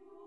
you